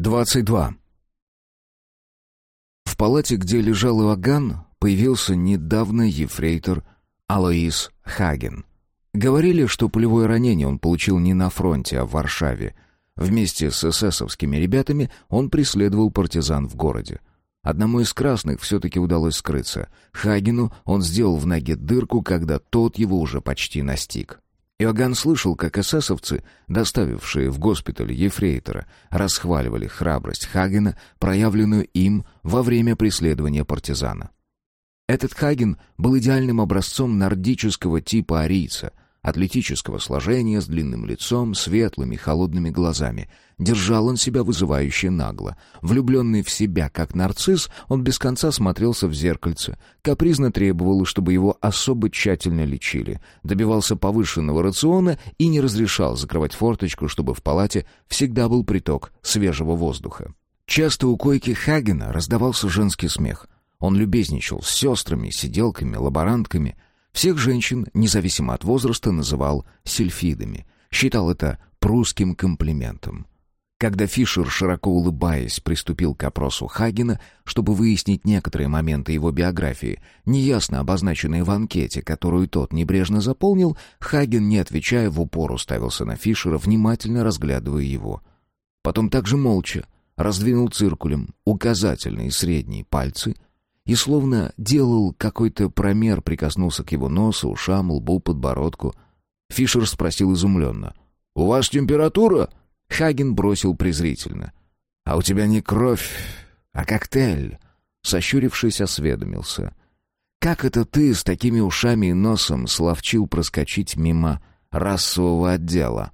22. В палате, где лежал Иоганн, появился недавно ефрейтор Алоис Хаген. Говорили, что пулевое ранение он получил не на фронте, а в Варшаве. Вместе с эсэсовскими ребятами он преследовал партизан в городе. Одному из красных все-таки удалось скрыться. Хагену он сделал в ноге дырку, когда тот его уже почти настиг. Иоганн слышал, как эсэсовцы, доставившие в госпиталь ефрейтора, расхваливали храбрость Хагена, проявленную им во время преследования партизана. Этот Хаген был идеальным образцом нордического типа арийца, атлетического сложения, с длинным лицом, светлыми, холодными глазами. Держал он себя вызывающе нагло. Влюбленный в себя, как нарцисс, он без конца смотрелся в зеркальце, капризно требовал, чтобы его особо тщательно лечили, добивался повышенного рациона и не разрешал закрывать форточку, чтобы в палате всегда был приток свежего воздуха. Часто у койки Хагена раздавался женский смех. Он любезничал с сестрами, сиделками, лаборантками — всех женщин, независимо от возраста, называл сельфидами. Считал это прусским комплиментом. Когда Фишер, широко улыбаясь, приступил к опросу Хагена, чтобы выяснить некоторые моменты его биографии, неясно обозначенные в анкете, которую тот небрежно заполнил, Хаген, не отвечая, в упор уставился на Фишера, внимательно разглядывая его. Потом также молча раздвинул циркулем указательные и средние пальцы — и словно делал какой-то промер, прикоснулся к его носу, ушам, лбу, подбородку. Фишер спросил изумленно. «У вас температура?» Хаген бросил презрительно. «А у тебя не кровь, а коктейль», — сощурившись, осведомился. «Как это ты с такими ушами и носом словчил проскочить мимо расового отдела?»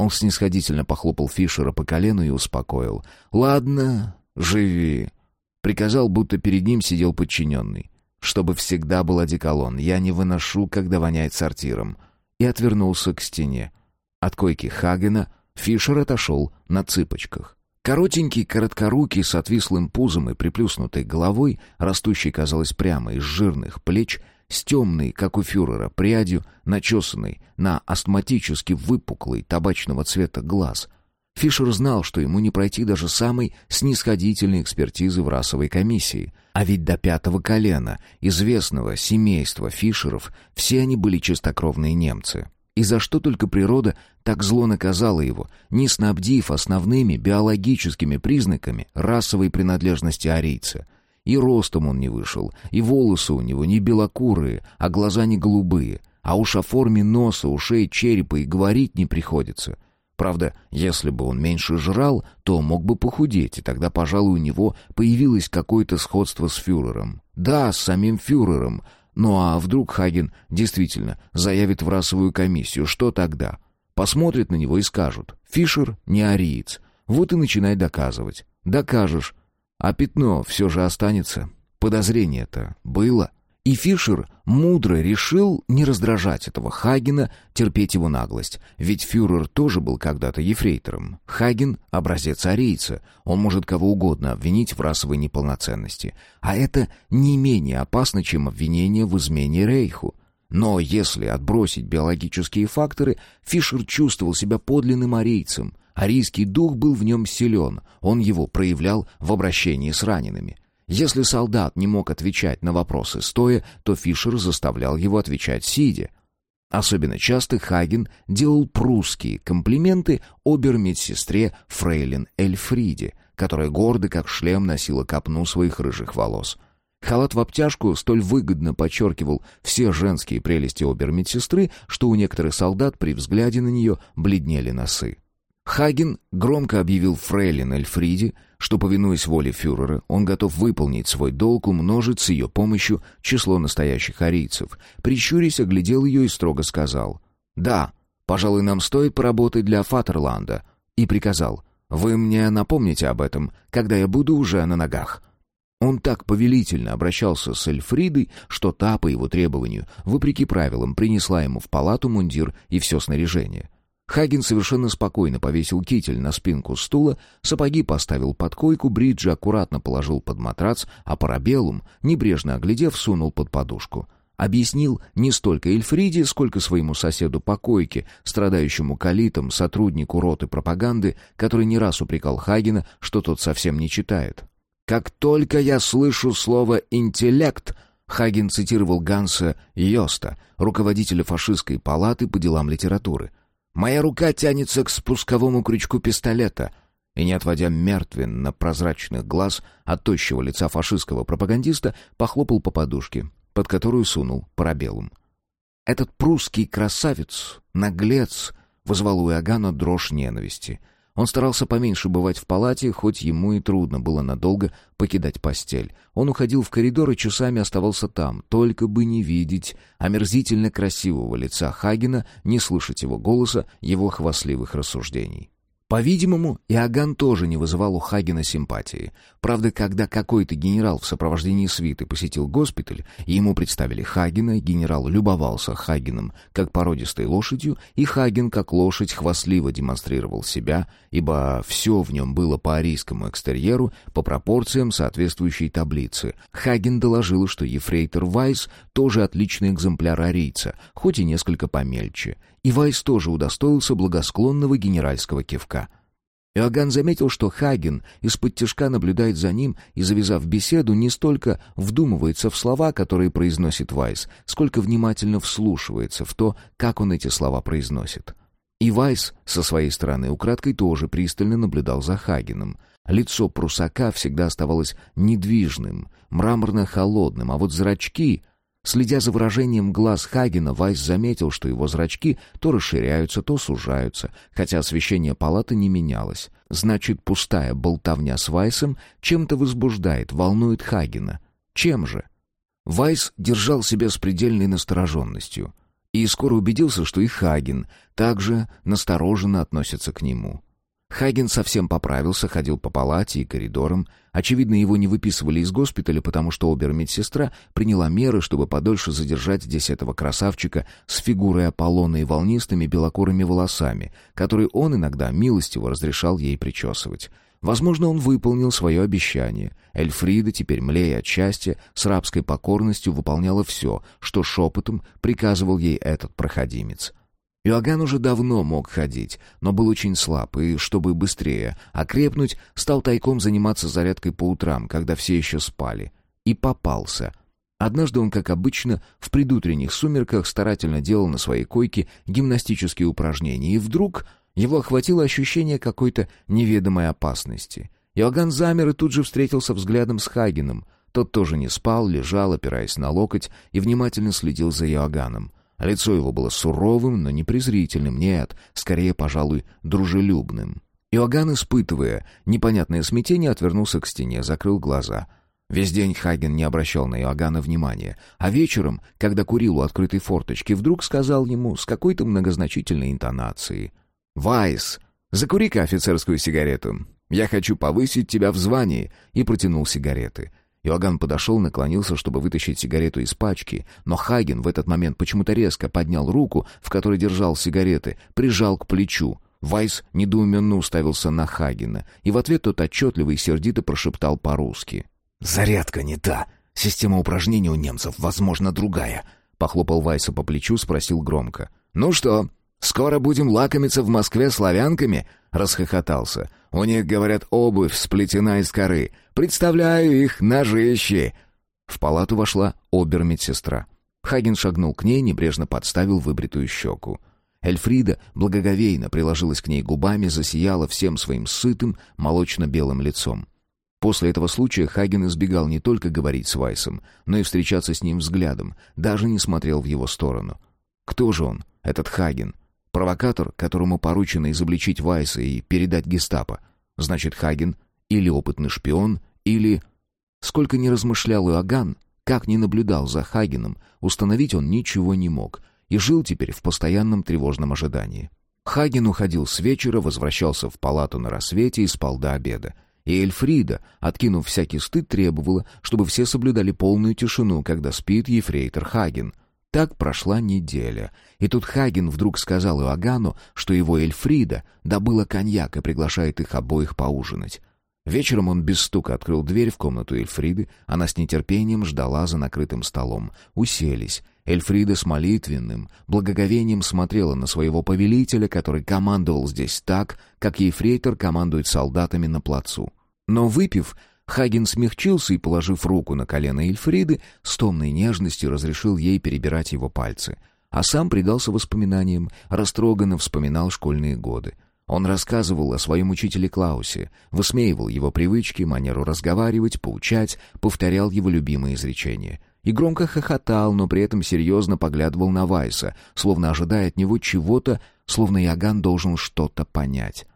Он снисходительно похлопал Фишера по колену и успокоил. «Ладно, живи. Приказал, будто перед ним сидел подчиненный. Чтобы всегда был одеколон, я не выношу, когда воняет сортиром. И отвернулся к стене. От койки Хагена Фишер отошел на цыпочках. Коротенький, короткорукий, с отвислым пузом и приплюснутой головой, растущий, казалось, прямо из жирных плеч, с темной, как у фюрера, прядью, начесанной на астматически выпуклый табачного цвета глаз — Фишер знал, что ему не пройти даже самой снисходительной экспертизы в расовой комиссии. А ведь до пятого колена известного семейства Фишеров все они были чистокровные немцы. И за что только природа так зло наказала его, не снабдив основными биологическими признаками расовой принадлежности арийца. И ростом он не вышел, и волосы у него не белокурые, а глаза не голубые, а уж о форме носа, ушей, черепа и говорить не приходится — Правда, если бы он меньше жрал, то мог бы похудеть, и тогда, пожалуй, у него появилось какое-то сходство с фюрером. Да, с самим фюрером. Ну а вдруг Хаген действительно заявит в расовую комиссию, что тогда? Посмотрят на него и скажут «Фишер не ариец». Вот и начинай доказывать. Докажешь. А пятно все же останется. Подозрение-то было. И Фишер мудро решил не раздражать этого Хагена, терпеть его наглость. Ведь фюрер тоже был когда-то ефрейтором. Хаген — образец арийца. Он может кого угодно обвинить в расовой неполноценности. А это не менее опасно, чем обвинение в измене Рейху. Но если отбросить биологические факторы, Фишер чувствовал себя подлинным арийцем. Арийский дух был в нем силен, он его проявлял в обращении с ранеными. Если солдат не мог отвечать на вопросы стоя, то Фишер заставлял его отвечать сидя. Особенно часто Хаген делал прусские комплименты обер-медсестре Фрейлин Эльфриде, которая гордо как шлем носила копну своих рыжих волос. Халат в обтяжку столь выгодно подчеркивал все женские прелести обер-медсестры, что у некоторых солдат при взгляде на нее бледнели носы. Хаген громко объявил Фрейлин Эльфриде, что, повинуясь воле фюрера, он готов выполнить свой долг, умножить с ее помощью число настоящих арийцев. Прищурясь, оглядел ее и строго сказал «Да, пожалуй, нам стоит поработать для Фатерланда», и приказал «Вы мне напомните об этом, когда я буду уже на ногах». Он так повелительно обращался с Эльфридой, что та, по его требованию, вопреки правилам, принесла ему в палату мундир и все снаряжение. Хаген совершенно спокойно повесил китель на спинку стула, сапоги поставил под койку, бриджи аккуратно положил под матрац, а парабеллум, небрежно оглядев, сунул под подушку. Объяснил не столько Эльфриде, сколько своему соседу по койке, страдающему колитом, сотруднику роты пропаганды, который не раз упрекал Хагена, что тот совсем не читает. «Как только я слышу слово «интеллект», Хаген цитировал Ганса Йоста, руководителя фашистской палаты по делам литературы. «Моя рука тянется к спусковому крючку пистолета», и, не отводя мертвенно-прозрачных глаз от тощего лица фашистского пропагандиста, похлопал по подушке, под которую сунул парабеллум. Этот прусский красавец, наглец, вызвал у Иоганна дрожь ненависти — он старался поменьше бывать в палате, хоть ему и трудно было надолго покидать постель. Он уходил в коридор и часами оставался там, только бы не видеть омерзительно красивого лица Хагена, не слышать его голоса, его хвастливых рассуждений. По-видимому, Иоганн тоже не вызывал у Хагена симпатии. Правда, когда какой-то генерал в сопровождении свиты посетил госпиталь, и ему представили Хагена, генерал любовался Хагеном как породистой лошадью, и Хаген как лошадь хвастливо демонстрировал себя, ибо все в нем было по арийскому экстерьеру, по пропорциям соответствующей таблицы. Хаген доложил, что ефрейтор Вайс тоже отличный экземпляр арийца, хоть и несколько помельче, и Вайс тоже удостоился благосклонного генеральского кивка. Иоганн заметил, что Хаген из-под тяжка наблюдает за ним и, завязав беседу, не столько вдумывается в слова, которые произносит Вайс, сколько внимательно вслушивается в то, как он эти слова произносит. И Вайс, со своей стороны, украдкой тоже пристально наблюдал за Хагеном. Лицо прусака всегда оставалось недвижным, мраморно-холодным, а вот зрачки Следя за выражением глаз Хагена, Вайс заметил, что его зрачки то расширяются, то сужаются, хотя освещение палаты не менялось. Значит, пустая болтовня с Вайсом чем-то возбуждает, волнует Хагена. Чем же? Вайс держал себя с предельной настороженностью и скоро убедился, что и Хаген также настороженно относится к нему. Хаген совсем поправился, ходил по палате и коридорам. Очевидно, его не выписывали из госпиталя, потому что обер-медсестра приняла меры, чтобы подольше задержать здесь этого красавчика с фигурой Аполлона и волнистыми белокурыми волосами, которые он иногда милостиво разрешал ей причесывать. Возможно, он выполнил свое обещание. Эльфрида, теперь млея от счастья, с рабской покорностью выполняла все, что шепотом приказывал ей этот проходимец. Иоганн уже давно мог ходить, но был очень слаб, и, чтобы быстрее окрепнуть, стал тайком заниматься зарядкой по утрам, когда все еще спали. И попался. Однажды он, как обычно, в предутренних сумерках старательно делал на своей койке гимнастические упражнения, и вдруг его охватило ощущение какой-то неведомой опасности. Иоганн замер и тут же встретился взглядом с Хагеном. Тот тоже не спал, лежал, опираясь на локоть, и внимательно следил за Иоганном. Лицо его было суровым, но не презрительным, нет, скорее, пожалуй, дружелюбным. Иоганн, испытывая непонятное смятение, отвернулся к стене, закрыл глаза. Весь день Хаген не обращал на Иоганна внимания, а вечером, когда курил у открытой форточки, вдруг сказал ему с какой-то многозначительной интонацией «Вайс, закури-ка офицерскую сигарету. Я хочу повысить тебя в звании», и протянул сигареты — Иоганн подошел, наклонился, чтобы вытащить сигарету из пачки, но Хаген в этот момент почему-то резко поднял руку, в которой держал сигареты, прижал к плечу. Вайс недоуменно уставился на Хагена, и в ответ тот отчетливо и сердито прошептал по-русски. «Зарядка не та. Система упражнений у немцев, возможно, другая». Похлопал Вайса по плечу, спросил громко. «Ну что, скоро будем лакомиться в Москве славянками?» Расхохотался. «У них, говорят, обувь сплетена из коры. Представляю их ножищи!» В палату вошла обер-медсестра. Хаген шагнул к ней, небрежно подставил выбритую щеку. Эльфрида благоговейно приложилась к ней губами, засияла всем своим сытым, молочно-белым лицом. После этого случая Хаген избегал не только говорить с Вайсом, но и встречаться с ним взглядом, даже не смотрел в его сторону. Кто же он, этот Хаген? Провокатор, которому поручено изобличить Вайса и передать гестапо. Значит, Хаген или опытный шпион, или... Сколько ни размышлял Иоганн, как ни наблюдал за Хагеном, установить он ничего не мог и жил теперь в постоянном тревожном ожидании. Хаген уходил с вечера, возвращался в палату на рассвете и спал до обеда. И Эльфрида, откинув всякий стыд, требовала, чтобы все соблюдали полную тишину, когда спит ефрейтор Хаген. Так прошла неделя, и тут Хаген вдруг сказал Иоганну, что его Эльфрида добыла коньяк и приглашает их обоих поужинать. Вечером он без стука открыл дверь в комнату Эльфриды, она с нетерпением ждала за накрытым столом. Уселись. Эльфрида с молитвенным, благоговением смотрела на своего повелителя, который командовал здесь так, как ефрейтор командует солдатами на плацу. Но выпив, Хаген смягчился и, положив руку на колено Эльфриды, с томной нежностью разрешил ей перебирать его пальцы. А сам предался воспоминаниям, растроганно вспоминал школьные годы. Он рассказывал о своем учителе Клаусе, высмеивал его привычки, манеру разговаривать, поучать, повторял его любимые изречения. И громко хохотал, но при этом серьезно поглядывал на Вайса, словно ожидая от него чего-то, словно Иоганн должен что-то понять.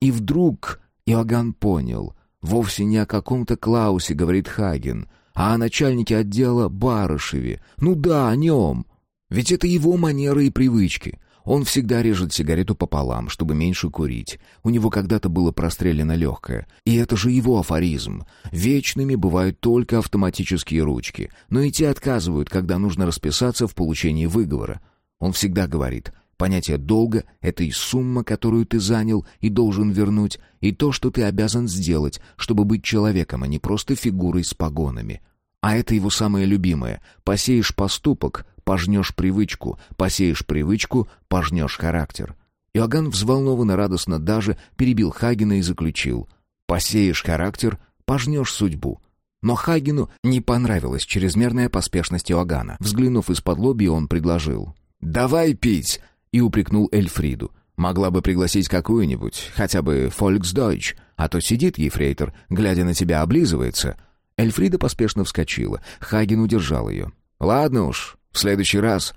И вдруг Иоганн понял, вовсе не о каком-то Клаусе говорит Хаген, а о начальнике отдела Барышеве. Ну да, о нем. Ведь это его манеры и привычки. Он всегда режет сигарету пополам, чтобы меньше курить. У него когда-то было прострелено легкое. И это же его афоризм. Вечными бывают только автоматические ручки, но и те отказывают, когда нужно расписаться в получении выговора. Он всегда говорит Понятие долга — это и сумма, которую ты занял и должен вернуть, и то, что ты обязан сделать, чтобы быть человеком, а не просто фигурой с погонами. А это его самое любимое. Посеешь поступок, пожнешь привычку, посеешь привычку, пожнешь характер. Иоганн взволнованно радостно даже перебил Хагена и заключил. «Посеешь характер, пожнешь судьбу». Но Хагену не понравилась чрезмерная поспешность Иоганна. Взглянув из-под лоби, он предложил. «Давай пить!» И упрекнул Эльфриду. «Могла бы пригласить какую-нибудь, хотя бы «Фольксдойч», а то сидит ефрейтор, глядя на тебя, облизывается». Эльфрида поспешно вскочила. Хаген удержал ее. «Ладно уж, в следующий раз...»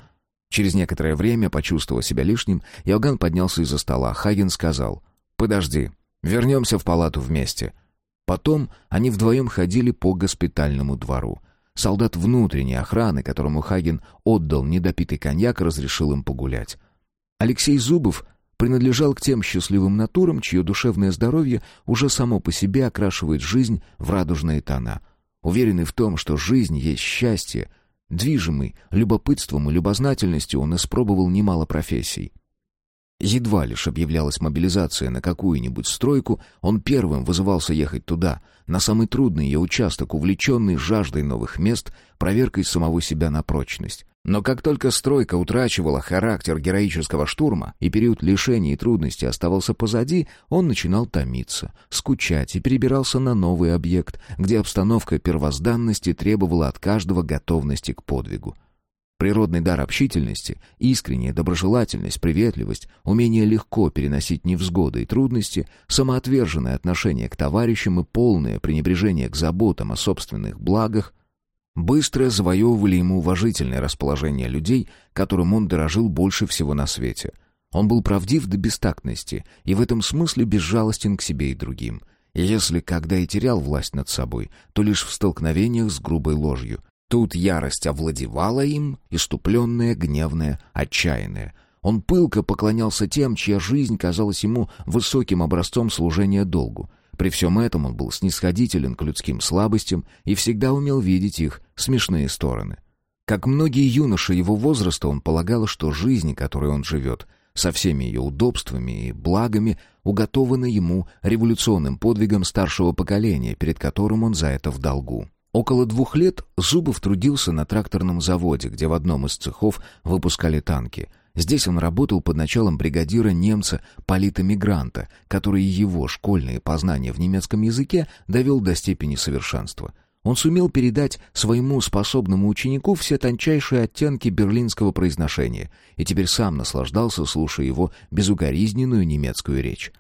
Через некоторое время, почувствовав себя лишним, Иоганн поднялся из-за стола. Хаген сказал, «Подожди, вернемся в палату вместе». Потом они вдвоем ходили по госпитальному двору. Солдат внутренней охраны, которому Хаген отдал недопитый коньяк, разрешил им погулять. Алексей Зубов принадлежал к тем счастливым натурам, чье душевное здоровье уже само по себе окрашивает жизнь в радужные тона. Уверенный в том, что жизнь есть счастье, Движимый любопытством и любознательностью он испробовал немало профессий. Едва лишь объявлялась мобилизация на какую-нибудь стройку, он первым вызывался ехать туда, на самый трудный ее участок, увлеченный жаждой новых мест, проверкой самого себя на прочность. Но как только стройка утрачивала характер героического штурма, и период лишений и трудностей оставался позади, он начинал томиться, скучать и перебирался на новый объект, где обстановка первозданности требовала от каждого готовности к подвигу. Природный дар общительности, искренняя доброжелательность, приветливость, умение легко переносить невзгоды и трудности, самоотверженное отношение к товарищам и полное пренебрежение к заботам о собственных благах быстро завоевывали ему уважительное расположение людей, которым он дорожил больше всего на свете. Он был правдив до бестактности и в этом смысле безжалостен к себе и другим. Если когда и терял власть над собой, то лишь в столкновениях с грубой ложью, Тут ярость овладевала им, иступленная, гневная, отчаянная. Он пылко поклонялся тем, чья жизнь казалась ему высоким образцом служения долгу. При всем этом он был снисходителен к людским слабостям и всегда умел видеть их смешные стороны. Как многие юноши его возраста, он полагал, что жизнь, которой он живет, со всеми ее удобствами и благами, уготована ему революционным подвигом старшего поколения, перед которым он за это в долгу. Около двух лет Зубов трудился на тракторном заводе, где в одном из цехов выпускали танки. Здесь он работал под началом бригадира немца политэмигранта, который его школьные познания в немецком языке довел до степени совершенства. Он сумел передать своему способному ученику все тончайшие оттенки берлинского произношения и теперь сам наслаждался, слушая его безукоризненную немецкую речь.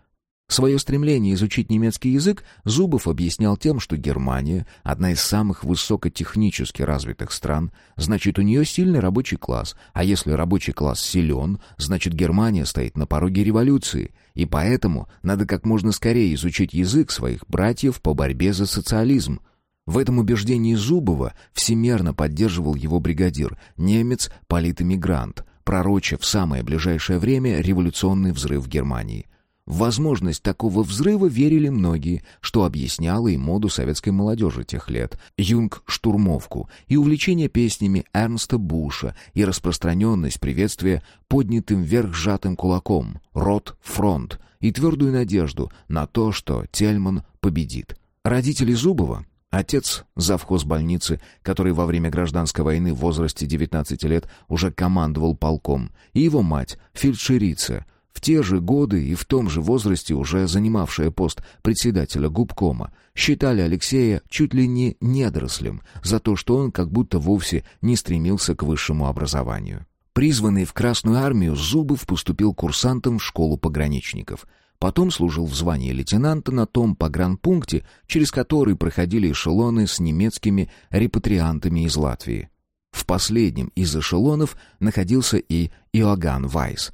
Свое стремление изучить немецкий язык Зубов объяснял тем, что Германия — одна из самых высокотехнически развитых стран, значит, у нее сильный рабочий класс, а если рабочий класс силен, значит, Германия стоит на пороге революции, и поэтому надо как можно скорее изучить язык своих братьев по борьбе за социализм. В этом убеждении Зубова всемерно поддерживал его бригадир, немец-политэмигрант, пророча в самое ближайшее время революционный взрыв в Германии — Возможность такого взрыва верили многие, что объясняло и моду советской молодежи тех лет, юнг-штурмовку, и увлечение песнями Эрнста Буша, и распространенность приветствия поднятым вверх сжатым кулаком, рот, фронт, и твердую надежду на то, что Тельман победит. Родители Зубова, Отец, завхоз больницы, который во время гражданской войны в возрасте 19 лет уже командовал полком, и его мать, фельдшерица, в те же годы и в том же возрасте уже занимавшая пост председателя губкома, считали Алексея чуть ли не недорослем за то, что он как будто вовсе не стремился к высшему образованию. Призванный в Красную армию, Зубов поступил курсантом в школу пограничников. Потом служил в звании лейтенанта на том погранпункте, через который проходили эшелоны с немецкими репатриантами из Латвии. В последнем из эшелонов находился и Иоганн Вайс,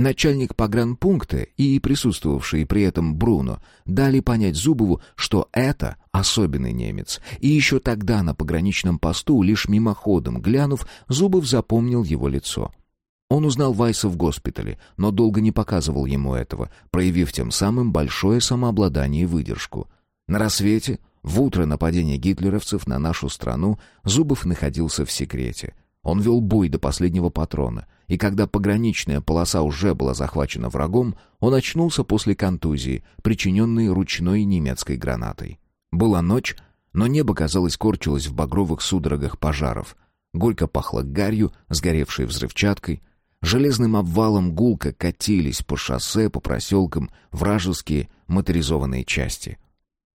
Начальник погранпункта и присутствовавший при этом Бруно дали понять Зубову, что это особенный немец. И еще тогда на пограничном посту, лишь мимоходом глянув, Зубов запомнил его лицо. Он узнал Вайса в госпитале, но долго не показывал ему этого, проявив тем самым большое самообладание и выдержку. На рассвете, в утро нападения гитлеровцев на нашу страну, Зубов находился в секрете. Он вел бой до последнего патрона — и когда пограничная полоса уже была захвачена врагом, он очнулся после контузии, причиненной ручной немецкой гранатой. Была ночь, но небо, казалось, корчилось в багровых судорогах пожаров. Горько пахло гарью, сгоревшей взрывчаткой. Железным обвалом гулко катились по шоссе, по проселкам вражеские моторизованные части —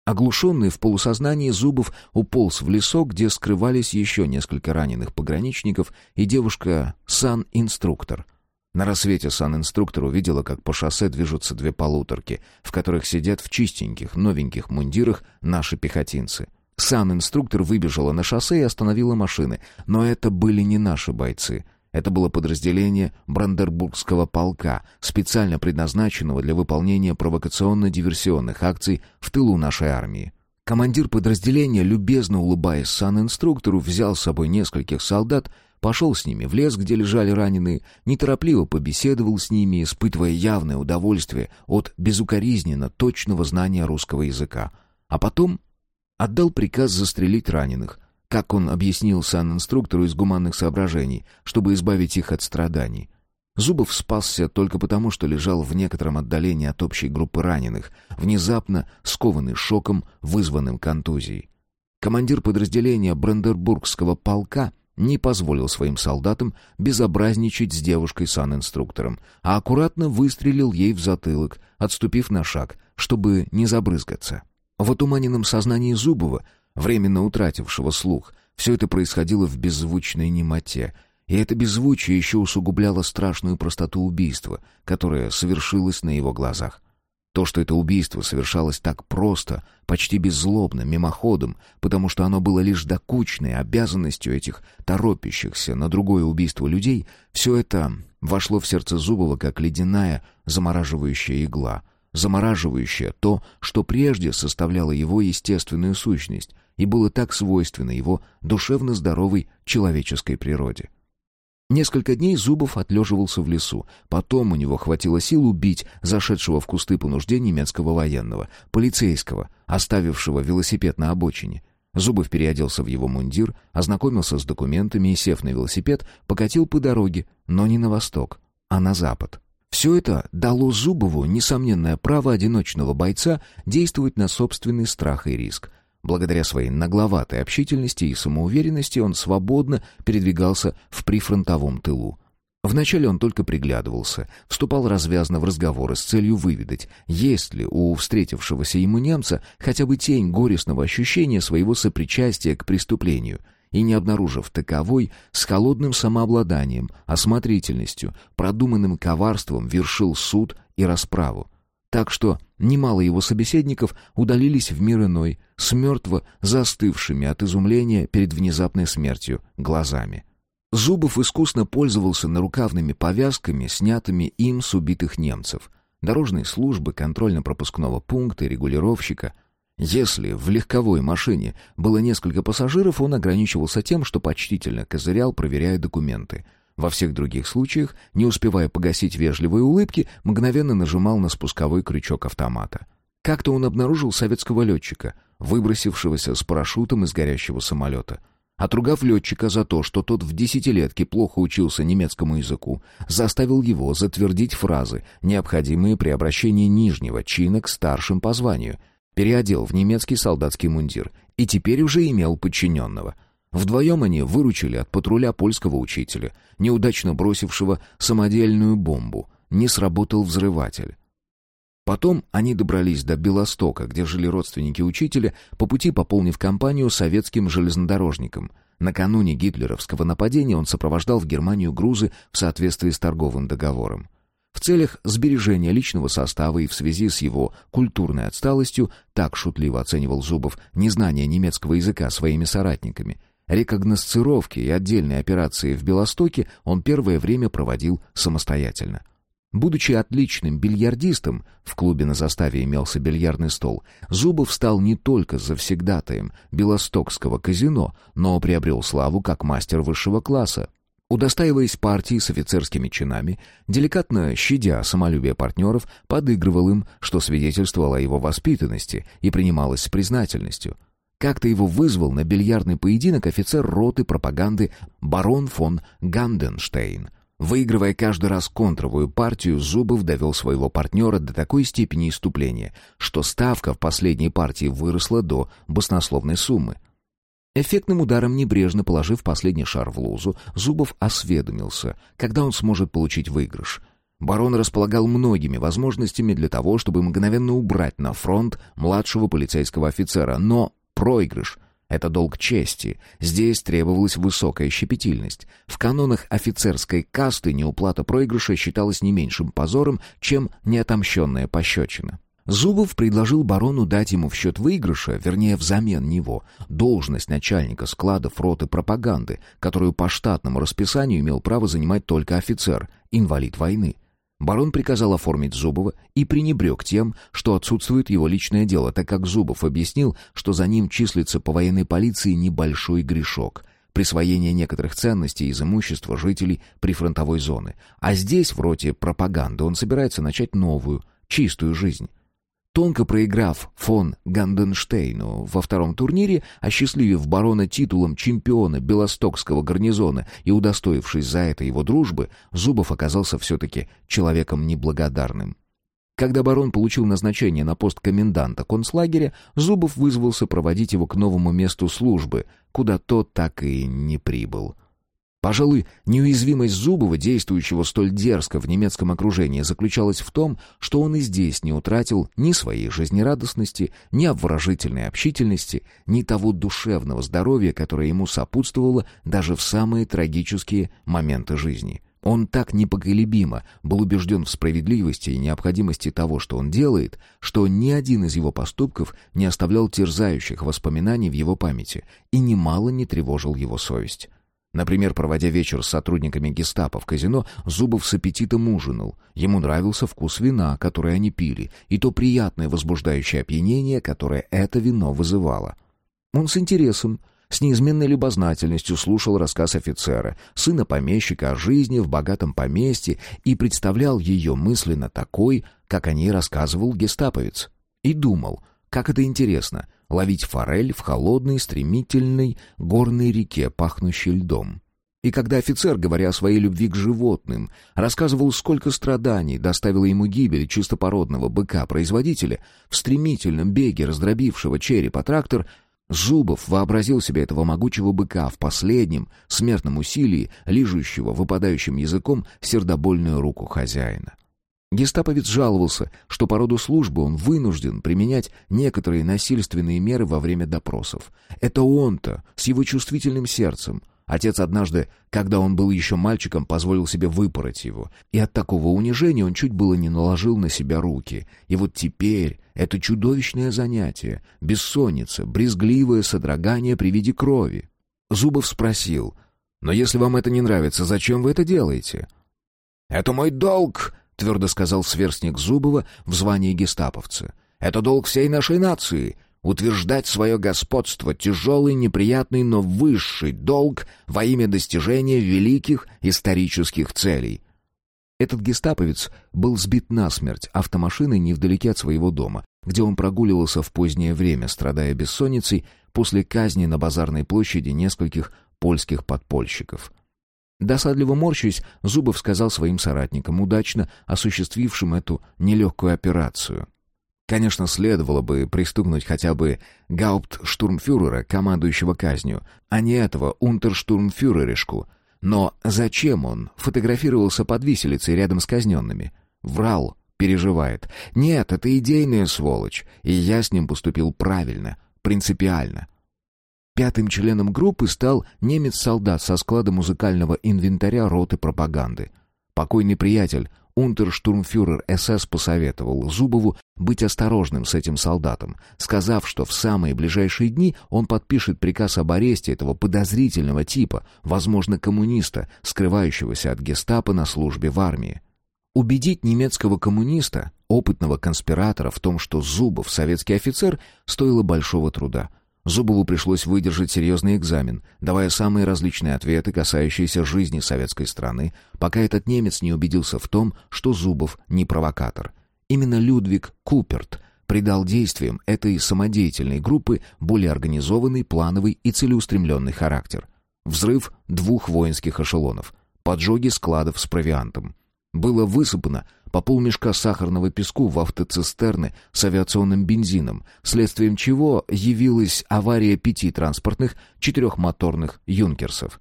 Оглушенный в полусознании Зубов уполз в лесок, где скрывались еще несколько раненых пограничников и девушка-сан-инструктор. На рассвете сан-инструктор увидела, как по шоссе движутся две полуторки, в которых сидят в чистеньких, новеньких мундирах наши пехотинцы. Сан-инструктор выбежала на шоссе и остановила машины, но это были не наши бойцы. Это было подразделение Брандербургского полка, специально предназначенного для выполнения провокационно-диверсионных акций в тылу нашей армии. Командир подразделения, любезно улыбаясь сан-инструктору, взял с собой нескольких солдат, пошел с ними в лес, где лежали раненые, неторопливо побеседовал с ними, испытывая явное удовольствие от безукоризненно точного знания русского языка. А потом отдал приказ застрелить раненых, как он объяснил сан-инструктору из гуманных соображений, чтобы избавить их от страданий. Зубов спасся только потому, что лежал в некотором отдалении от общей группы раненых, внезапно скованный шоком, вызванным контузией. Командир подразделения Брандербургского полка не позволил своим солдатам безобразничать с девушкой-сан-инструктором, а аккуратно выстрелил ей в затылок, отступив на шаг, чтобы не забрызгаться. В отуманенном сознании Зубова временно утратившего слух. Все это происходило в беззвучной немоте, и это беззвучие еще усугубляло страшную простоту убийства, которое совершилось на его глазах. То, что это убийство совершалось так просто, почти беззлобно, мимоходом, потому что оно было лишь докучной обязанностью этих торопящихся на другое убийство людей, все это вошло в сердце Зубова как ледяная, замораживающая игла — замораживающая то, что прежде составляло его естественную сущность и было так свойственно его душевно здоровой человеческой природе. Несколько дней Зубов отлеживался в лесу. Потом у него хватило сил убить зашедшего в кусты по нужде немецкого военного, полицейского, оставившего велосипед на обочине. Зубов переоделся в его мундир, ознакомился с документами и, сев на велосипед, покатил по дороге, но не на восток, а на запад. Все это дало Зубову несомненное право одиночного бойца действовать на собственный страх и риск. Благодаря своей нагловатой общительности и самоуверенности он свободно передвигался в прифронтовом тылу. Вначале он только приглядывался, вступал развязно в разговоры с целью выведать, есть ли у встретившегося ему немца хотя бы тень горестного ощущения своего сопричастия к преступлению — и, не обнаружив таковой, с холодным самообладанием, осмотрительностью, продуманным коварством вершил суд и расправу. Так что немало его собеседников удалились в мир иной, с мертво застывшими от изумления перед внезапной смертью глазами. Зубов искусно пользовался нарукавными повязками, снятыми им с убитых немцев. Дорожной службы, контрольно-пропускного пункта, регулировщика — если в легковой машине было несколько пассажиров, он ограничивался тем, что почтительно козырял, проверяя документы. Во всех других случаях, не успевая погасить вежливые улыбки, мгновенно нажимал на спусковой крючок автомата. Как-то он обнаружил советского летчика, выбросившегося с парашютом из горящего самолета. Отругав летчика за то, что тот в десятилетке плохо учился немецкому языку, заставил его затвердить фразы, необходимые при обращении нижнего чина к старшим по званию, переодел в немецкий солдатский мундир и теперь уже имел подчиненного — Вдвоем они выручили от патруля польского учителя, неудачно бросившего самодельную бомбу. Не сработал взрыватель. Потом они добрались до Белостока, где жили родственники учителя, по пути пополнив компанию советским железнодорожникам. Накануне гитлеровского нападения он сопровождал в Германию грузы в соответствии с торговым договором. В целях сбережения личного состава и в связи с его культурной отсталостью, так шутливо оценивал Зубов незнание немецкого языка своими соратниками – Рекогносцировки и отдельные операции в Белостоке он первое время проводил самостоятельно. Будучи отличным бильярдистом, в клубе на заставе имелся бильярдный стол, Зубов стал не только завсегдатаем белостокского казино, но приобрел славу как мастер высшего класса. Удостаиваясь партии с офицерскими чинами, деликатно щадя самолюбие партнеров, подыгрывал им, что свидетельствовало о его воспитанности и принималось с признательностью — как-то его вызвал на бильярдный поединок офицер роты пропаганды барон фон Ганденштейн. Выигрывая каждый раз контровую партию, Зубов довел своего партнера до такой степени иступления, что ставка в последней партии выросла до баснословной суммы. Эффектным ударом, небрежно положив последний шар в лузу, Зубов осведомился, когда он сможет получить выигрыш. Барон располагал многими возможностями для того, чтобы мгновенно убрать на фронт младшего полицейского офицера, но проигрыш. Это долг чести. Здесь требовалась высокая щепетильность. В канонах офицерской касты неуплата проигрыша считалась не меньшим позором, чем неотомщенная пощечина. Зубов предложил барону дать ему в счет выигрыша, вернее, взамен него, должность начальника складов роты пропаганды, которую по штатному расписанию имел право занимать только офицер, инвалид войны. Барон приказал оформить Зубова и пренебрег тем, что отсутствует его личное дело, так как Зубов объяснил, что за ним числится по военной полиции небольшой грешок — присвоение некоторых ценностей из имущества жителей прифронтовой зоны. А здесь, в роте пропаганды, он собирается начать новую, чистую жизнь. Тонко проиграв фон Ганденштейну во втором турнире, осчастливив барона титулом чемпиона Белостокского гарнизона и удостоившись за это его дружбы, Зубов оказался все-таки человеком неблагодарным. Когда барон получил назначение на пост коменданта концлагеря, Зубов вызвался проводить его к новому месту службы, куда тот так и не прибыл. Пожалуй, неуязвимость Зубова, действующего столь дерзко в немецком окружении, заключалась в том, что он и здесь не утратил ни своей жизнерадостности, ни обворожительной общительности, ни того душевного здоровья, которое ему сопутствовало даже в самые трагические моменты жизни. Он так непоколебимо был убежден в справедливости и необходимости того, что он делает, что ни один из его поступков не оставлял терзающих воспоминаний в его памяти и немало не тревожил его совесть. Например, проводя вечер с сотрудниками гестапо в казино, Зубов с аппетитом ужинал. Ему нравился вкус вина, которое они пили, и то приятное возбуждающее опьянение, которое это вино вызывало. Он с интересом, с неизменной любознательностью слушал рассказ офицера, сына помещика о жизни в богатом поместье и представлял ее мысленно такой, как о ней рассказывал гестаповец. И думал, как это интересно, ловить форель в холодной, стремительной горной реке, пахнущей льдом. И когда офицер, говоря о своей любви к животным, рассказывал, сколько страданий доставила ему гибель чистопородного быка-производителя, в стремительном беге раздробившего череп трактор, Зубов вообразил себе этого могучего быка в последнем смертном усилии, лижущего выпадающим языком сердобольную руку хозяина. Гестаповец жаловался, что по роду службы он вынужден применять некоторые насильственные меры во время допросов. Это он-то, с его чувствительным сердцем. Отец однажды, когда он был еще мальчиком, позволил себе выпороть его, и от такого унижения он чуть было не наложил на себя руки. И вот теперь это чудовищное занятие, бессонница, брезгливое содрогание при виде крови. Зубов спросил, «Но если вам это не нравится, зачем вы это делаете?» «Это мой долг!» — твердо сказал сверстник Зубова в звании гестаповца. «Это долг всей нашей нации. утверждать свое господство, тяжелый, неприятный, но высший долг во имя достижения великих исторических целей. Этот гестаповец был сбит насмерть автомашиной невдалеке от своего дома, где он прогуливался в позднее время, страдая бессонницей после казни на базарной площади нескольких польских подпольщиков. Досадливо морщись, Зубов сказал своим соратникам, удачно осуществившим эту нелегкую операцию. Конечно, следовало бы пристукнуть хотя бы гауптштурмфюрера, командующего казнью, а не этого унтерштурмфюреришку. Но зачем он фотографировался под виселицей рядом с казненными? Врал, переживает. Нет, это идейная сволочь, и я с ним поступил правильно, принципиально. Пятым членом группы стал немец-солдат со склада музыкального инвентаря роты пропаганды. Покойный приятель, унтерштурмфюрер СС посоветовал Зубову быть осторожным с этим солдатом, сказав, что в самые ближайшие дни он подпишет приказ об аресте этого подозрительного типа, возможно, коммуниста, скрывающегося от гестапо на службе в армии. Убедить немецкого коммуниста, опытного конспиратора в том, что Зубов советский офицер, стоило большого труда — Зубову пришлось выдержать серьезный экзамен, давая самые различные ответы, касающиеся жизни советской страны, пока этот немец не убедился в том, что Зубов не провокатор. Именно Людвиг Куперт придал действиям этой самодеятельной группы более организованный, плановый и целеустремленный характер. Взрыв двух воинских эшелонов, поджоги складов с провиантом. Было высыпано по полмешка сахарного песку в автоцистерны с авиационным бензином, следствием чего явилась авария пяти транспортных четырехмоторных «Юнкерсов».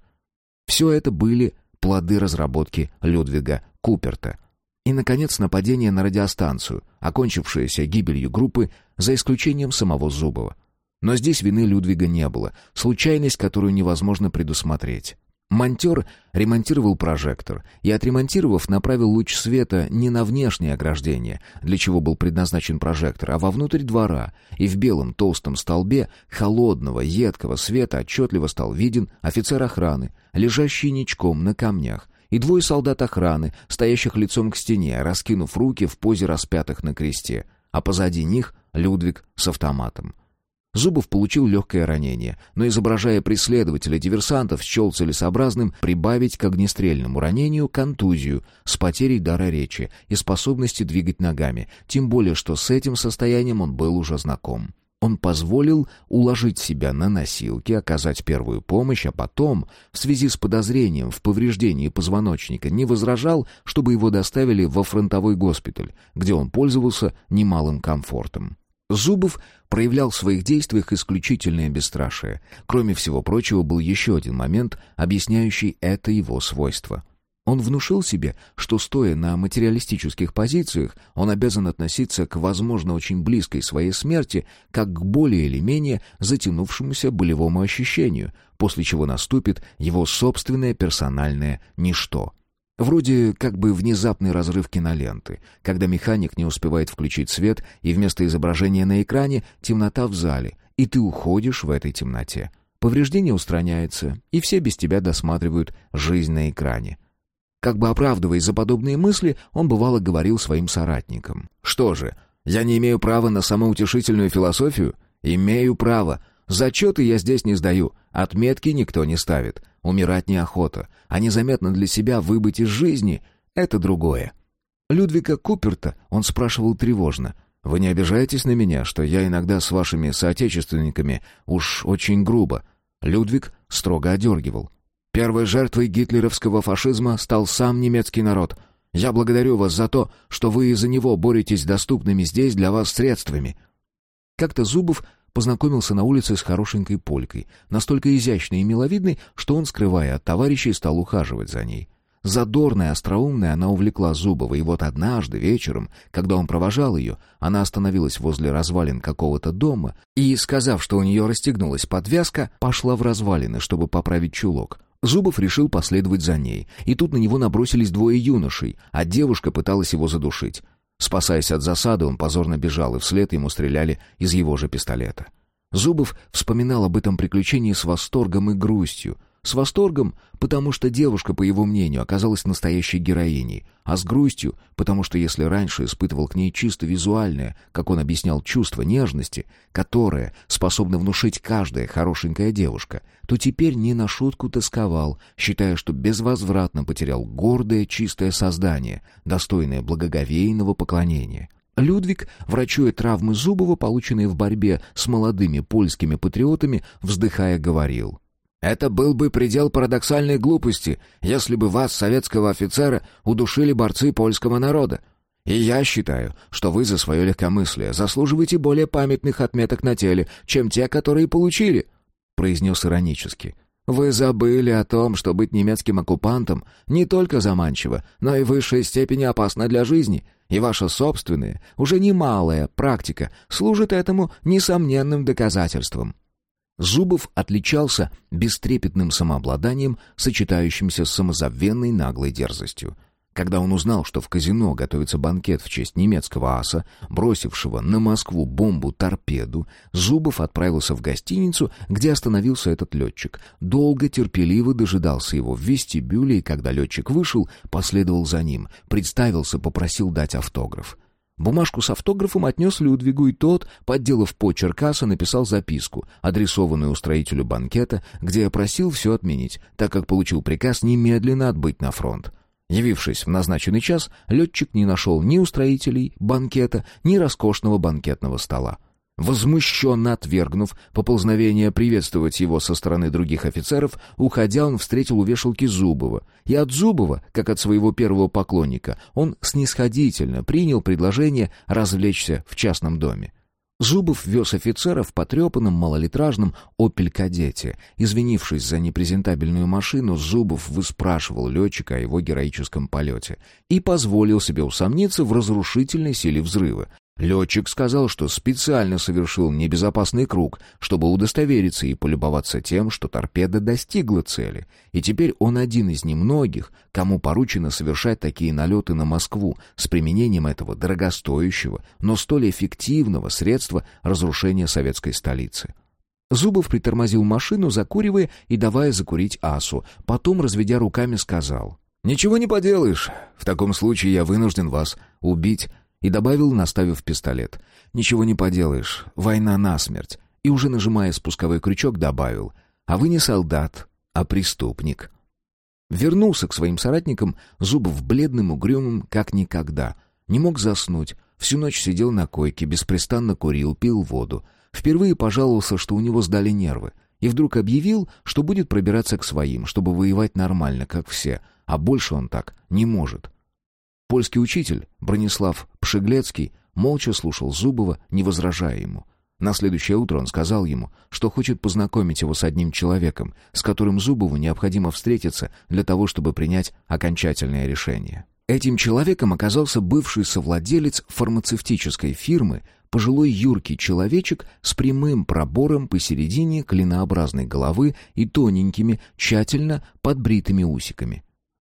Все это были плоды разработки Людвига Куперта. И, наконец, нападение на радиостанцию, окончившееся гибелью группы, за исключением самого Зубова. Но здесь вины Людвига не было, случайность, которую невозможно предусмотреть. Монтер ремонтировал прожектор и, отремонтировав, направил луч света не на внешнее ограждение, для чего был предназначен прожектор, а вовнутрь двора, и в белом толстом столбе холодного, едкого света отчетливо стал виден офицер охраны, лежащий ничком на камнях, и двое солдат охраны, стоящих лицом к стене, раскинув руки в позе распятых на кресте, а позади них Людвиг с автоматом. Зубов получил легкое ранение, но, изображая преследователя диверсантов, счел целесообразным прибавить к огнестрельному ранению контузию с потерей дара речи и способности двигать ногами, тем более что с этим состоянием он был уже знаком. Он позволил уложить себя на носилки, оказать первую помощь, а потом, в связи с подозрением в повреждении позвоночника, не возражал, чтобы его доставили во фронтовой госпиталь, где он пользовался немалым комфортом. Зубов проявлял в своих действиях исключительное бесстрашие. Кроме всего прочего, был еще один момент, объясняющий это его свойство. Он внушил себе, что, стоя на материалистических позициях, он обязан относиться к, возможно, очень близкой своей смерти, как к более или менее затянувшемуся болевому ощущению, после чего наступит его собственное персональное «ничто». Вроде как бы внезапный разрыв киноленты, когда механик не успевает включить свет, и вместо изображения на экране темнота в зале, и ты уходишь в этой темноте. Повреждение устраняется, и все без тебя досматривают жизнь на экране. Как бы оправдываясь за подобные мысли, он бывало говорил своим соратникам. «Что же, я не имею права на самоутешительную философию? Имею право. Зачеты я здесь не сдаю, отметки никто не ставит. Умирать неохота, а незаметно для себя выбыть из жизни — это другое. Людвига Куперта он спрашивал тревожно. «Вы не обижаетесь на меня, что я иногда с вашими соотечественниками уж очень грубо?» Людвиг строго одергивал. «Первой жертвой гитлеровского фашизма стал сам немецкий народ. Я благодарю вас за то, что вы из-за него боретесь доступными здесь для вас средствами». Как-то Зубов познакомился на улице с хорошенькой полькой, настолько изящной и миловидной, что он, скрывая от товарищей, стал ухаживать за ней. Задорная, остроумная, она увлекла Зубова, и вот однажды вечером, когда он провожал ее, она остановилась возле развалин какого-то дома и, сказав, что у нее расстегнулась подвязка, пошла в развалины, чтобы поправить чулок. Зубов решил последовать за ней, и тут на него набросились двое юношей, а девушка пыталась его задушить. Спасаясь от засады, он позорно бежал, и вслед ему стреляли из его же пистолета. Зубов вспоминал об этом приключении с восторгом и грустью. С восторгом, потому что девушка, по его мнению, оказалась настоящей героиней, а с грустью, потому что если раньше испытывал к ней чисто визуальное, как он объяснял, чувство нежности, которое способно внушить каждая хорошенькая девушка, то теперь не на шутку тосковал, считая, что безвозвратно потерял гордое чистое создание, достойное благоговейного поклонения. Людвиг, врачуя травмы Зубова, полученные в борьбе с молодыми польскими патриотами, вздыхая, говорил — это был бы предел парадоксальной глупости, если бы вас, советского офицера, удушили борцы польского народа. И я считаю, что вы за свое легкомыслие заслуживаете более памятных отметок на теле, чем те, которые получили», — произнес иронически. «Вы забыли о том, что быть немецким оккупантом не только заманчиво, но и в высшей степени опасно для жизни, и ваша собственная, уже немалая практика служит этому несомненным доказательством». Зубов отличался бестрепетным самообладанием, сочетающимся с самозабвенной наглой дерзостью. Когда он узнал, что в казино готовится банкет в честь немецкого аса, бросившего на Москву бомбу-торпеду, Зубов отправился в гостиницу, где остановился этот летчик. Долго, терпеливо дожидался его в вестибюле, и когда летчик вышел, последовал за ним, представился, попросил дать автограф. Бумажку с автографом отнес Людвигу, и тот, подделав почерк аса, написал записку, адресованную устроителю банкета, где просил все отменить, так как получил приказ немедленно отбыть на фронт. Явившись в назначенный час, летчик не нашел ни устроителей банкета, ни роскошного банкетного стола. Возмущенно отвергнув поползновение приветствовать его со стороны других офицеров, уходя, он встретил у вешалки Зубова. И от Зубова, как от своего первого поклонника, он снисходительно принял предложение развлечься в частном доме. Зубов вез офицера в потрепанном малолитражном «Опель-кадете». Извинившись за непрезентабельную машину, Зубов выспрашивал летчика о его героическом полете и позволил себе усомниться в разрушительной силе взрыва, Летчик сказал, что специально совершил небезопасный круг, чтобы удостовериться и полюбоваться тем, что торпеда достигла цели, и теперь он один из немногих, кому поручено совершать такие налеты на Москву с применением этого дорогостоящего, но столь эффективного средства разрушения советской столицы. Зубов притормозил машину, закуривая и давая закурить асу, потом, разведя руками, сказал «Ничего не поделаешь, в таком случае я вынужден вас убить» и добавил, наставив пистолет. «Ничего не поделаешь, война насмерть». И уже нажимая спусковой крючок, добавил. «А вы не солдат, а преступник». Вернулся к своим соратникам, Зубов бледным, угрюмым, как никогда. Не мог заснуть, всю ночь сидел на койке, беспрестанно курил, пил воду. Впервые пожаловался, что у него сдали нервы. И вдруг объявил, что будет пробираться к своим, чтобы воевать нормально, как все. А больше он так не может. Польский учитель, Бронислав Пшеглецкий, молча слушал Зубова, не возражая ему. На следующее утро он сказал ему, что хочет познакомить его с одним человеком, с которым Зубову необходимо встретиться для того, чтобы принять окончательное решение. Этим человеком оказался бывший совладелец фармацевтической фирмы, пожилой юркий человечек с прямым пробором посередине клинообразной головы и тоненькими, тщательно подбритыми усиками.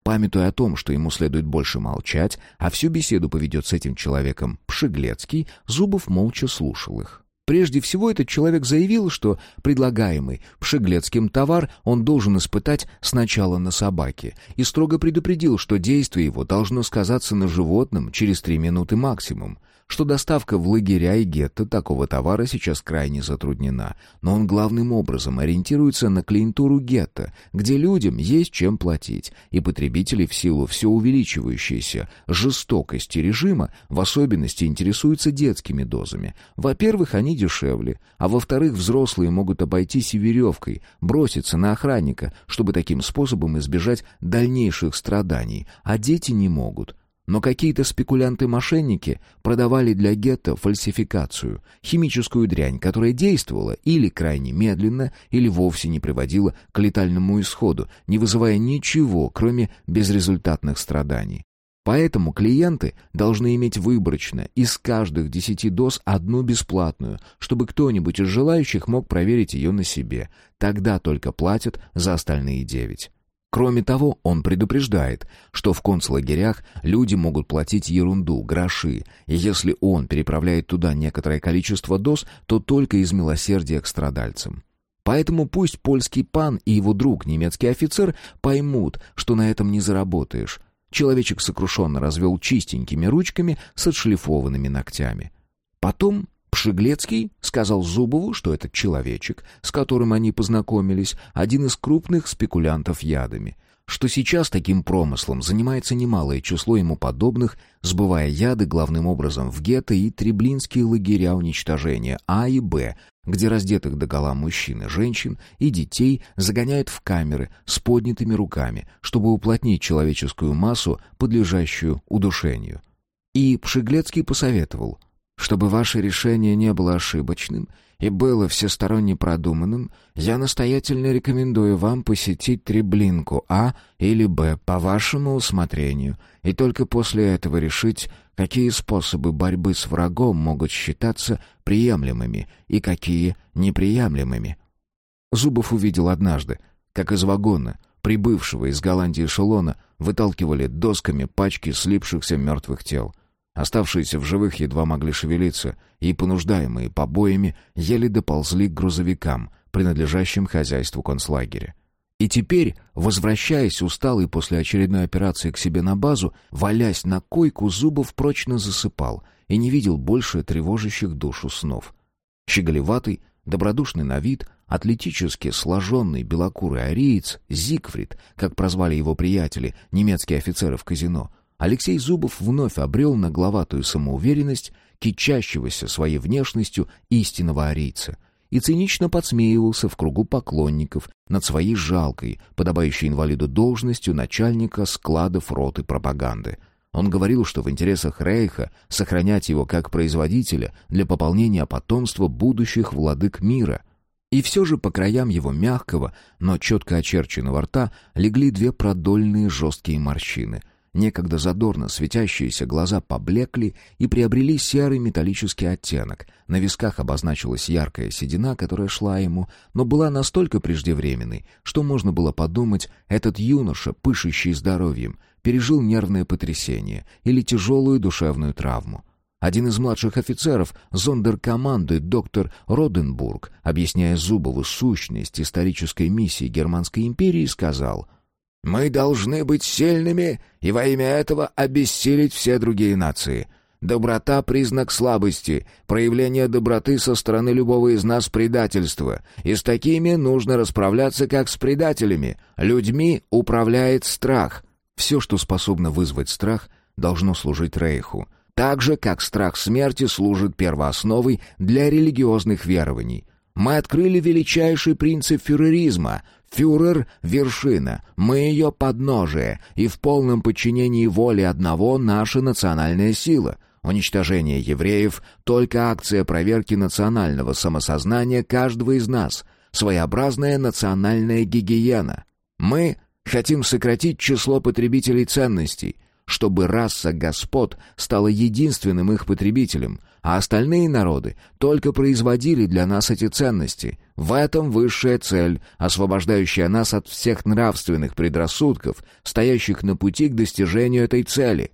Памятуя о том, что ему следует больше молчать, а всю беседу поведет с этим человеком Пшеглецкий, Зубов молча слушал их. Прежде всего этот человек заявил, что предлагаемый Пшеглецким товар он должен испытать сначала на собаке, и строго предупредил, что действие его должно сказаться на животном через три минуты максимум что доставка в лагеря и гетто такого товара сейчас крайне затруднена, но он главным образом ориентируется на клиентуру гетто, где людям есть чем платить, и потребители в силу все увеличивающейся жестокости режима в особенности интересуются детскими дозами. Во-первых, они дешевле, а во-вторых, взрослые могут обойтись и веревкой, броситься на охранника, чтобы таким способом избежать дальнейших страданий, а дети не могут – но какие-то спекулянты-мошенники продавали для гетто фальсификацию, химическую дрянь, которая действовала или крайне медленно, или вовсе не приводила к летальному исходу, не вызывая ничего, кроме безрезультатных страданий. Поэтому клиенты должны иметь выборочно из каждых десяти доз одну бесплатную, чтобы кто-нибудь из желающих мог проверить ее на себе. Тогда только платят за остальные девять. Кроме того, он предупреждает, что в концлагерях люди могут платить ерунду, гроши, и если он переправляет туда некоторое количество доз, то только из милосердия к страдальцам. Поэтому пусть польский пан и его друг, немецкий офицер, поймут, что на этом не заработаешь. Человечек сокрушенно развел чистенькими ручками с отшлифованными ногтями. Потом Пшиглецкий сказал Зубову, что этот человечек, с которым они познакомились, один из крупных спекулянтов ядами, что сейчас таким промыслом занимается немалое число ему подобных, сбывая яды главным образом в гетто и треблинские лагеря уничтожения А и Б, где раздетых догола мужчин и женщин и детей загоняют в камеры с поднятыми руками, чтобы уплотнить человеческую массу, подлежащую удушению. И Пшиглецкий посоветовал, чтобы ваше решение не было ошибочным и было всесторонне продуманным, я настоятельно рекомендую вам посетить Треблинку А или Б по вашему усмотрению, и только после этого решить, какие способы борьбы с врагом могут считаться приемлемыми и какие неприемлемыми. Зубов увидел однажды, как из вагона, прибывшего из Голландии эшелона, выталкивали досками пачки слипшихся мертвых тел. Оставшиеся в живых едва могли шевелиться, и, понуждаемые побоями, еле доползли к грузовикам, принадлежащим хозяйству концлагеря. И теперь, возвращаясь усталый после очередной операции к себе на базу, валясь на койку, Зубов прочно засыпал и не видел больше тревожащих душу снов. Щеголеватый, добродушный на вид, атлетически сложенный белокурый ариец, Зигфрид, как прозвали его приятели, немецкие офицеры в казино, Алексей Зубов вновь обрел нагловатую самоуверенность, кичащегося своей внешностью истинного арийца — и цинично подсмеивался в кругу поклонников над своей жалкой, подобающей инвалиду должностью начальника складов роты пропаганды. Он говорил, что в интересах Рейха сохранять его как производителя для пополнения потомства будущих владык мира. И все же по краям его мягкого, но четко очерченного рта легли две продольные жесткие морщины — Некогда задорно светящиеся глаза поблекли и приобрели серый металлический оттенок. На висках обозначилась яркая седина, которая шла ему, но была настолько преждевременной, что можно было подумать, этот юноша, пышущий здоровьем, пережил нервное потрясение или тяжелую душевную травму. Один из младших офицеров зондеркоманды доктор Роденбург, объясняя Зубову сущность исторической миссии Германской империи, сказал — мы должны быть сильными и во имя этого обессилить все другие нации. Доброта — признак слабости, проявление доброты со стороны любого из нас — предательство. И с такими нужно расправляться как с предателями. Людьми управляет страх. Все, что способно вызвать страх, должно служить Рейху. Так же, как страх смерти служит первоосновой для религиозных верований. Мы открыли величайший принцип фюреризма Фюрер — вершина, мы ее подножие, и в полном подчинении воли одного наша национальная сила. Уничтожение евреев — только акция проверки национального самосознания каждого из нас, своеобразная национальная гигиена. Мы хотим сократить число потребителей ценностей, чтобы раса господ стала единственным их потребителем, а остальные народы только производили для нас эти ценности. В этом высшая цель, освобождающая нас от всех нравственных предрассудков, стоящих на пути к достижению этой цели.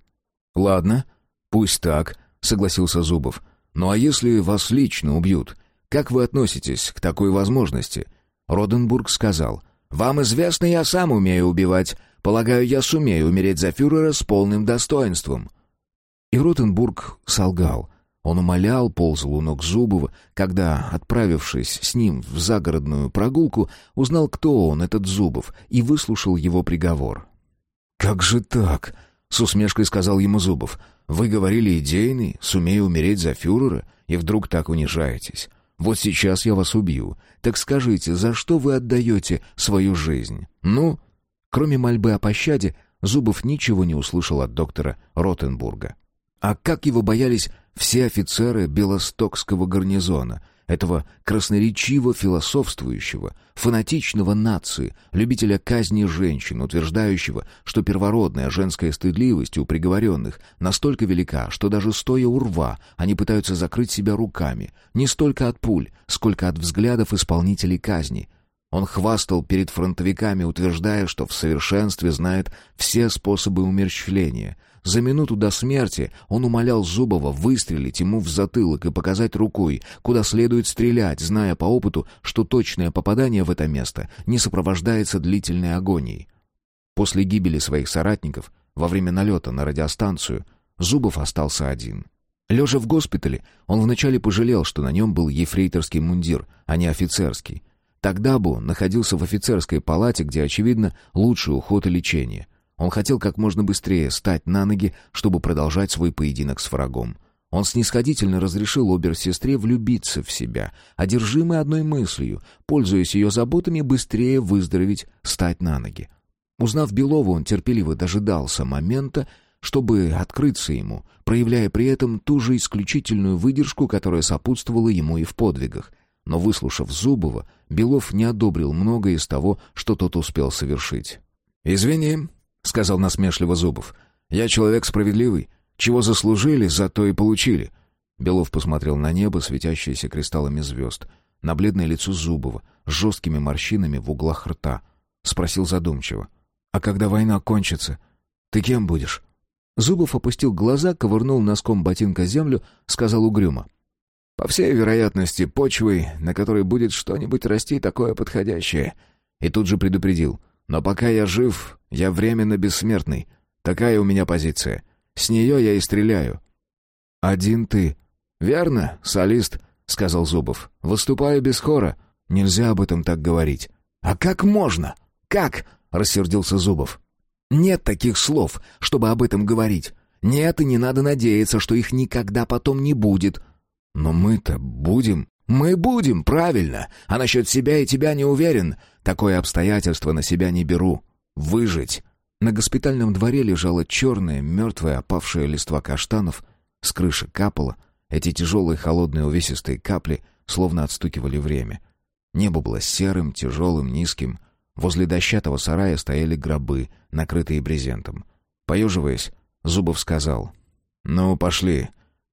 «Ладно, пусть так», — согласился Зубов. «Ну а если вас лично убьют, как вы относитесь к такой возможности?» Роденбург сказал, «Вам известно, я сам умею убивать. Полагаю, я сумею умереть за фюрера с полным достоинством». И Ротенбург солгал. Он умолял, ползал у ног Зубова, когда, отправившись с ним в загородную прогулку, узнал, кто он, этот Зубов, и выслушал его приговор. «Как же так?» — с усмешкой сказал ему Зубов. «Вы говорили идейный, сумею умереть за фюрера, и вдруг так унижаетесь. Вот сейчас я вас убью. Так скажите, за что вы отдаете свою жизнь? Ну?» Кроме мольбы о пощаде, Зубов ничего не услышал от доктора Ротенбурга. А как его боялись все офицеры Белостокского гарнизона, этого красноречиво философствующего, фанатичного нации, любителя казни женщин, утверждающего, что первородная женская стыдливость у приговоренных настолько велика, что даже стоя у рва они пытаются закрыть себя руками, не столько от пуль, сколько от взглядов исполнителей казни. Он хвастал перед фронтовиками, утверждая, что в совершенстве знает все способы умерщвления. За минуту до смерти он умолял Зубова выстрелить ему в затылок и показать рукой, куда следует стрелять, зная по опыту, что точное попадание в это место не сопровождается длительной агонией. После гибели своих соратников, во время налета на радиостанцию, Зубов остался один. Лежа в госпитале, он вначале пожалел, что на нем был ефрейторский мундир, а не офицерский. Тогда бы он находился в офицерской палате, где, очевидно, лучший уход и лечение. Он хотел как можно быстрее стать на ноги, чтобы продолжать свой поединок с врагом. Он снисходительно разрешил обер-сестре влюбиться в себя, одержимый одной мыслью, пользуясь ее заботами, быстрее выздороветь, стать на ноги. Узнав Белова, он терпеливо дожидался момента, чтобы открыться ему, проявляя при этом ту же исключительную выдержку, которая сопутствовала ему и в подвигах. Но, выслушав Зубова, Белов не одобрил многое из того, что тот успел совершить. «Извини», — сказал насмешливо Зубов, — «я человек справедливый. Чего заслужили, за то и получили». Белов посмотрел на небо, светящееся кристаллами звезд, на бледное лицо Зубова, с жесткими морщинами в углах рта. Спросил задумчиво. «А когда война кончится, ты кем будешь?» Зубов опустил глаза, ковырнул носком ботинка землю, сказал угрюмо. По всей вероятности, почвой, на которой будет что-нибудь расти такое подходящее. И тут же предупредил. Но пока я жив, я временно бессмертный. Такая у меня позиция. С нее я и стреляю. «Один ты». «Верно, солист», — сказал Зубов. «Выступаю без хора. Нельзя об этом так говорить». «А как можно? Как?» — рассердился Зубов. «Нет таких слов, чтобы об этом говорить. Нет, и не надо надеяться, что их никогда потом не будет. Но мы-то будем. Мы будем, правильно. А насчет себя и тебя не уверен. Такое обстоятельство на себя не беру. Выжить. На госпитальном дворе лежала черная, мертвая, опавшая листва каштанов. С крыши капало. Эти тяжелые, холодные, увесистые капли словно отстукивали время. Небо было серым, тяжелым, низким. Возле дощатого сарая стояли гробы, накрытые брезентом. Поеживаясь, Зубов сказал. «Ну, пошли.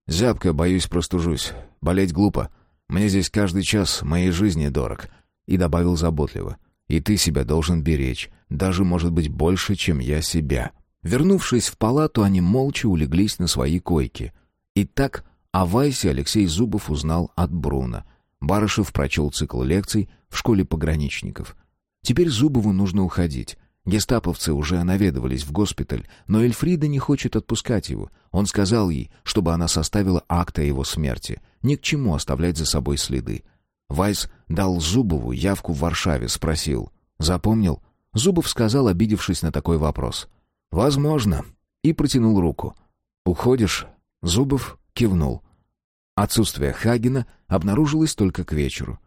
Зябко, боюсь, простужусь. Болеть глупо. Мне здесь каждый час моей жизни дорог. И добавил заботливо. И ты себя должен беречь. Даже, может быть, больше, чем я себя. Вернувшись в палату, они молча улеглись на свои койки. И так о Вайсе Алексей Зубов узнал от Бруна. Барышев прочел цикл лекций в школе пограничников. Теперь Зубову нужно уходить. Гестаповцы уже наведывались в госпиталь, но Эльфрида не хочет отпускать его. Он сказал ей, чтобы она составила акт о его смерти. Ни к чему оставлять за собой следы. Вайс дал Зубову явку в Варшаве, спросил. «Запомнил?» Зубов сказал, обидевшись на такой вопрос. «Возможно». И протянул руку. «Уходишь?» Зубов кивнул. Отсутствие Хагена обнаружилось только к вечеру.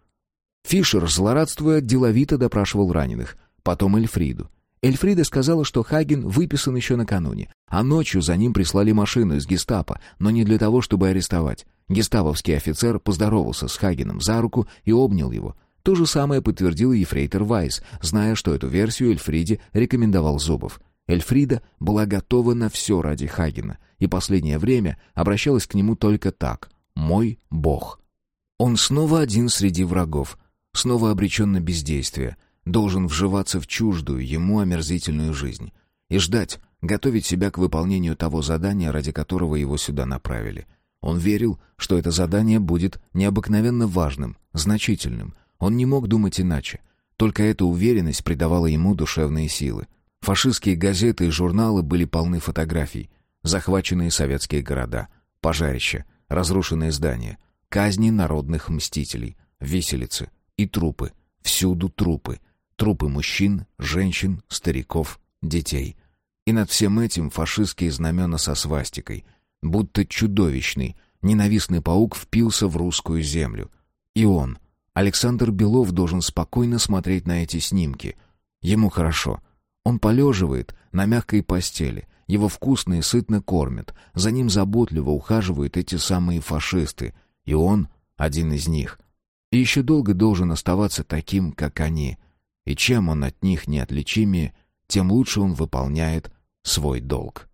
Фишер, злорадствуя, деловито допрашивал раненых. Потом Эльфриду. Эльфрида сказала, что Хаген выписан еще накануне, а ночью за ним прислали машину из гестапо, но не для того, чтобы арестовать. Гестаповский офицер поздоровался с Хагеном за руку и обнял его. То же самое подтвердил ефрейтор Вайс, зная, что эту версию Эльфриде рекомендовал Зубов. Эльфрида была готова на все ради Хагена, и последнее время обращалась к нему только так «мой бог». Он снова один среди врагов, снова обречен на бездействие — должен вживаться в чуждую ему омерзительную жизнь и ждать, готовить себя к выполнению того задания, ради которого его сюда направили. Он верил, что это задание будет необыкновенно важным, значительным. Он не мог думать иначе. Только эта уверенность придавала ему душевные силы. Фашистские газеты и журналы были полны фотографий. Захваченные советские города, пожарища, разрушенные здания, казни народных мстителей, виселицы и трупы. Всюду трупы — Трупы мужчин, женщин, стариков, детей. И над всем этим фашистские знамена со свастикой. Будто чудовищный, ненавистный паук впился в русскую землю. И он, Александр Белов, должен спокойно смотреть на эти снимки. Ему хорошо. Он полеживает на мягкой постели. Его вкусно и сытно кормят. За ним заботливо ухаживают эти самые фашисты. И он один из них. И еще долго должен оставаться таким, как они — и чем он от них неотличимее, тем лучше он выполняет свой долг.